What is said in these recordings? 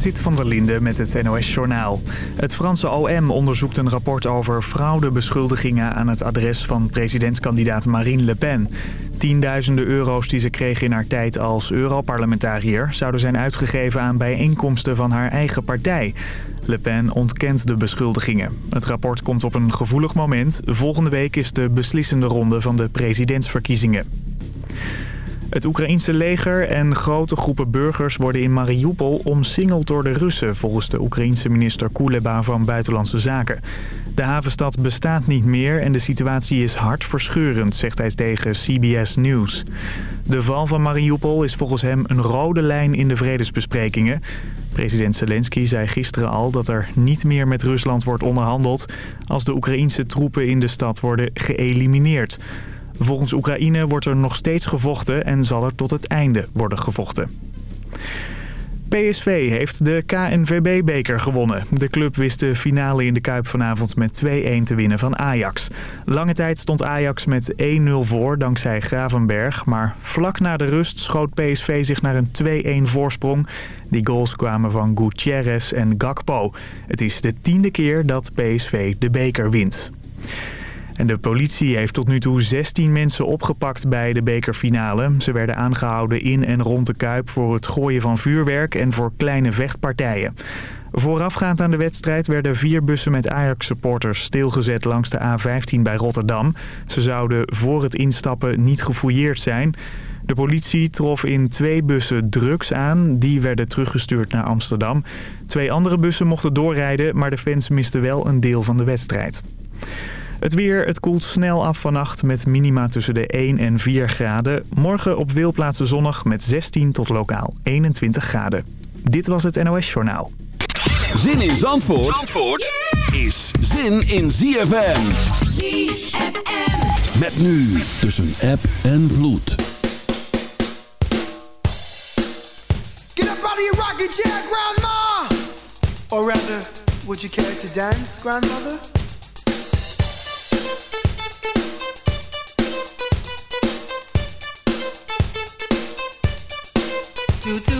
Zit van der Linde met het NOS-journaal. Het Franse OM onderzoekt een rapport over fraudebeschuldigingen aan het adres van presidentskandidaat Marine Le Pen. Tienduizenden euro's die ze kreeg in haar tijd als Europarlementariër... zouden zijn uitgegeven aan bijeenkomsten van haar eigen partij. Le Pen ontkent de beschuldigingen. Het rapport komt op een gevoelig moment. Volgende week is de beslissende ronde van de presidentsverkiezingen. Het Oekraïense leger en grote groepen burgers worden in Mariupol omsingeld door de Russen... volgens de Oekraïense minister Kuleba van Buitenlandse Zaken. De havenstad bestaat niet meer en de situatie is hartverscheurend, zegt hij tegen CBS News. De val van Mariupol is volgens hem een rode lijn in de vredesbesprekingen. President Zelensky zei gisteren al dat er niet meer met Rusland wordt onderhandeld... als de Oekraïense troepen in de stad worden geëlimineerd... Volgens Oekraïne wordt er nog steeds gevochten en zal er tot het einde worden gevochten. PSV heeft de KNVB-beker gewonnen. De club wist de finale in de Kuip vanavond met 2-1 te winnen van Ajax. Lange tijd stond Ajax met 1-0 voor dankzij Gravenberg. Maar vlak na de rust schoot PSV zich naar een 2-1 voorsprong. Die goals kwamen van Gutierrez en Gakpo. Het is de tiende keer dat PSV de beker wint. De politie heeft tot nu toe 16 mensen opgepakt bij de bekerfinale. Ze werden aangehouden in en rond de Kuip voor het gooien van vuurwerk en voor kleine vechtpartijen. Voorafgaand aan de wedstrijd werden vier bussen met Ajax-supporters stilgezet langs de A15 bij Rotterdam. Ze zouden voor het instappen niet gefouilleerd zijn. De politie trof in twee bussen drugs aan. Die werden teruggestuurd naar Amsterdam. Twee andere bussen mochten doorrijden, maar de fans misten wel een deel van de wedstrijd. Het weer, het koelt snel af vannacht met minima tussen de 1 en 4 graden. Morgen op veel plaatsen zonnig met 16 tot lokaal 21 graden. Dit was het NOS Journaal. Zin in Zandvoort, Zandvoort is zin in ZFM. ZFM. Met nu tussen app en vloed. Get up out of your rocking chair, grandma! Or rather, would you care to dance, grandmother? Do do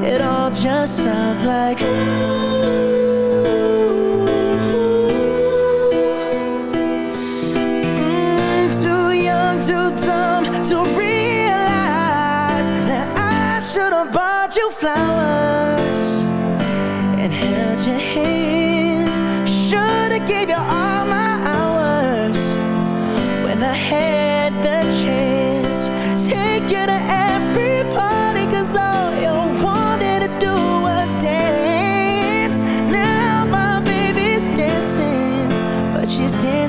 It all just sounds like. Mm, too young, too dumb to realize that I should have bought you flowers and held your hand. Should have gave you all my hours when I had the chance.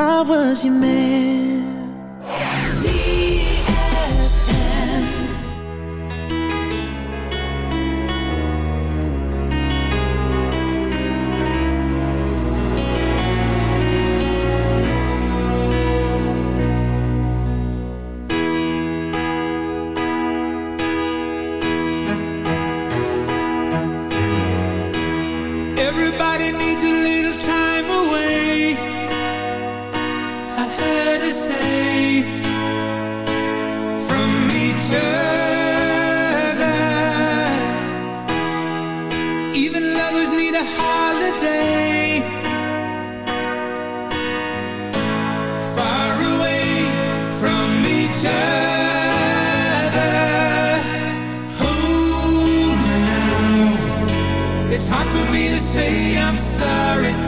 I was your man. Even lovers need a holiday. Far away from each other. Oh, me now. It's hard for me to say I'm sorry.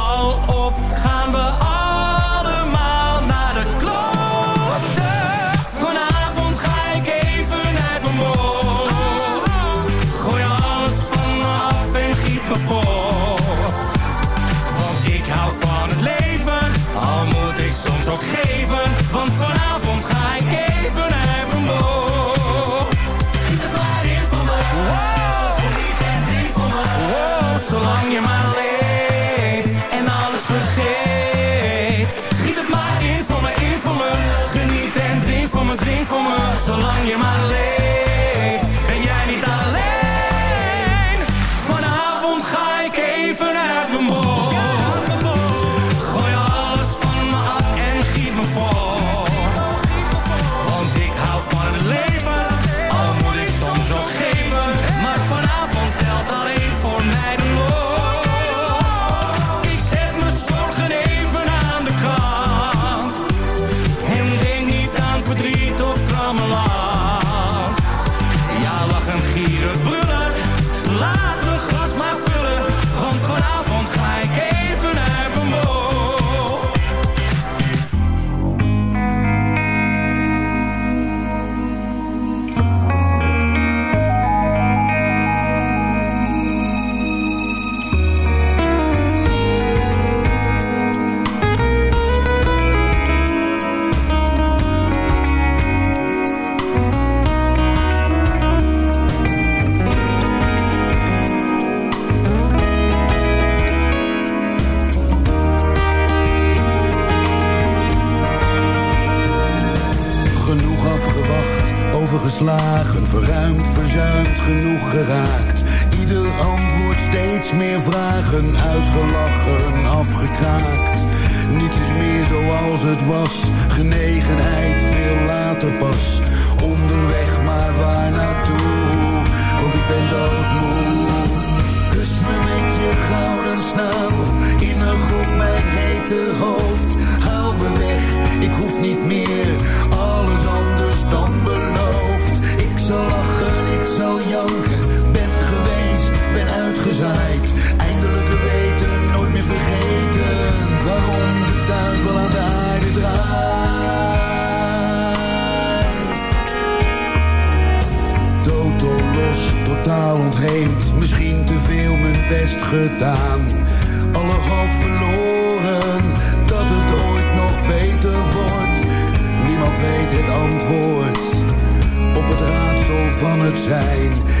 op? Gaan we allemaal zijn.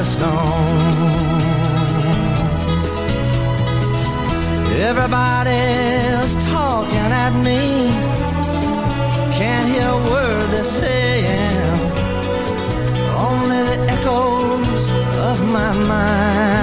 a stone. Everybody's talking at me. Can't hear a word they're saying. Only the echoes of my mind.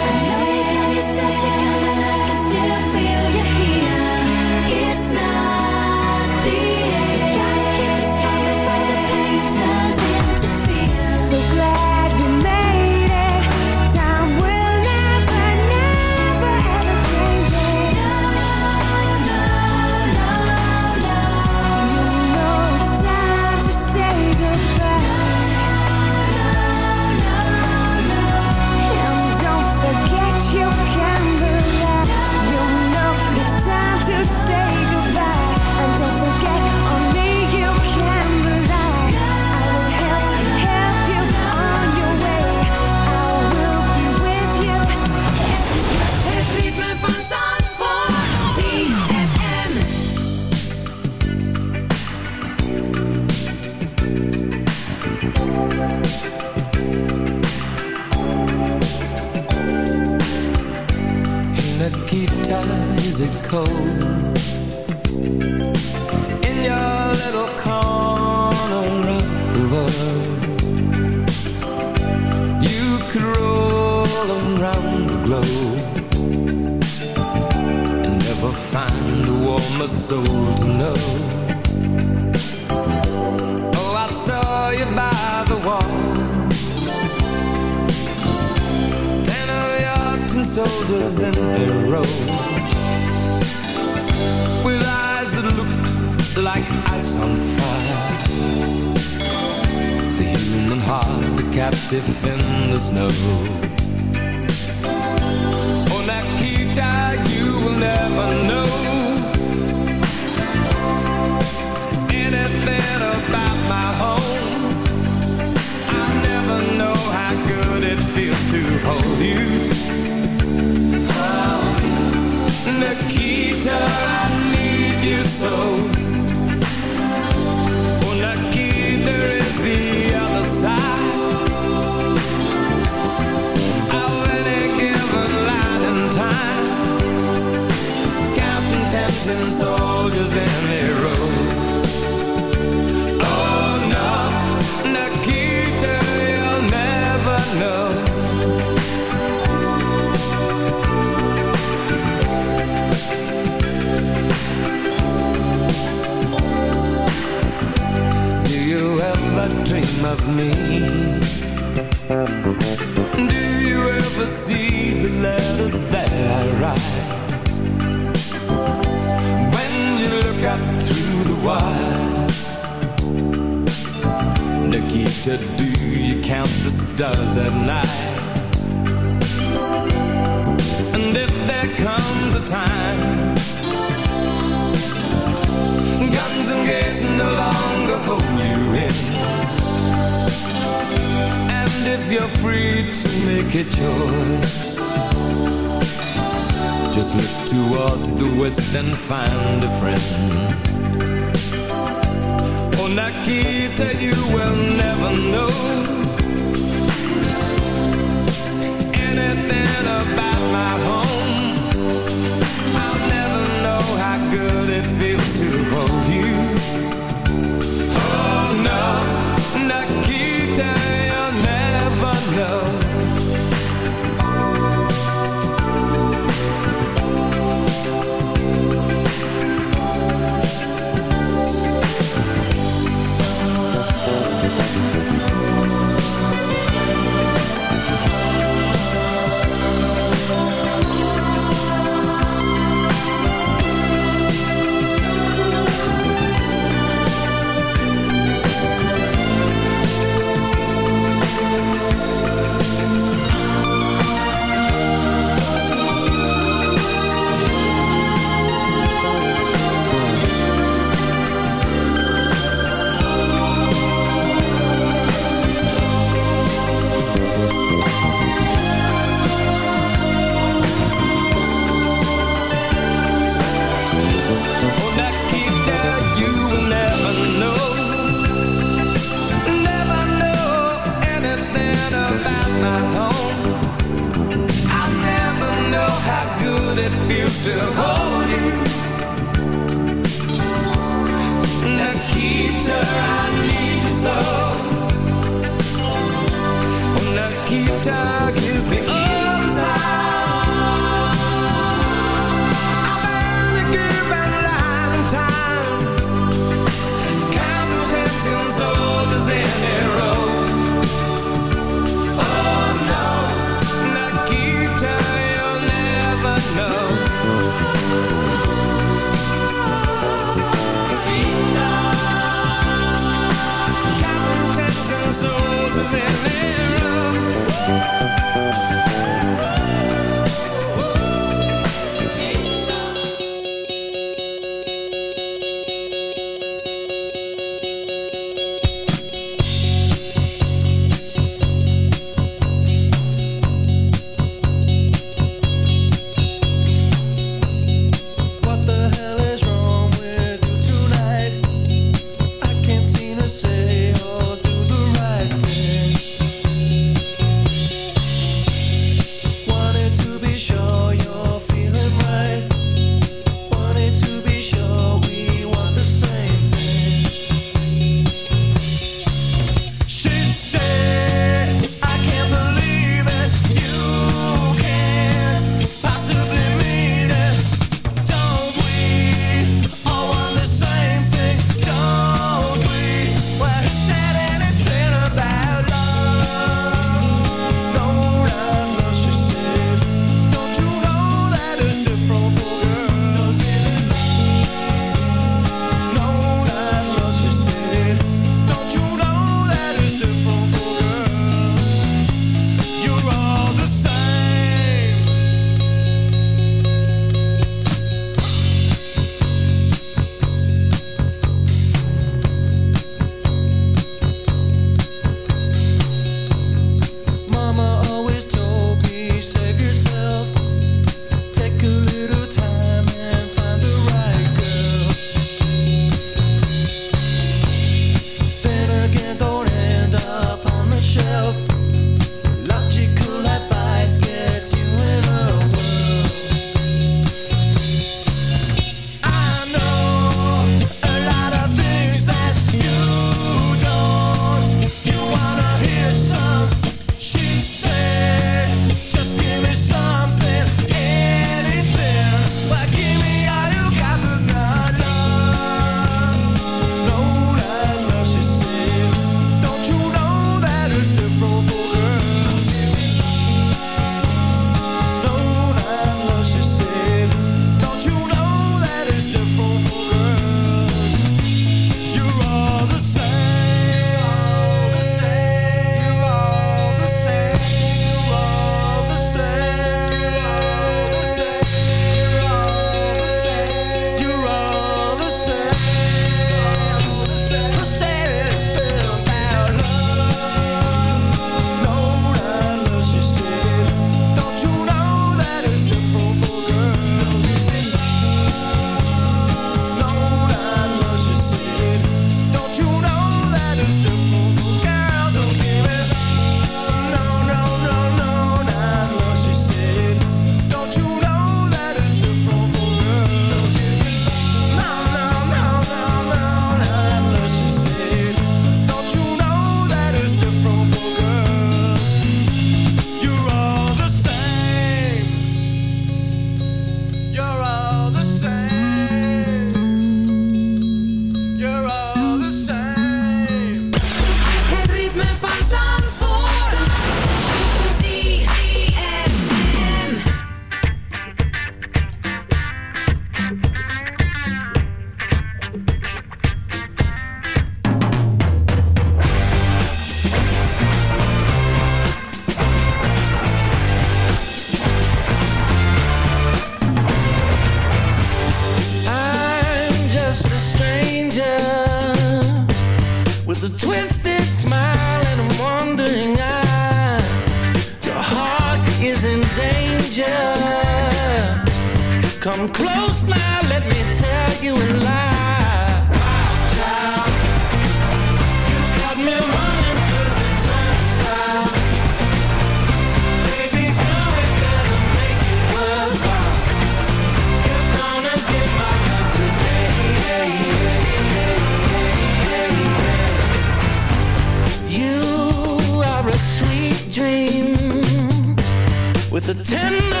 tender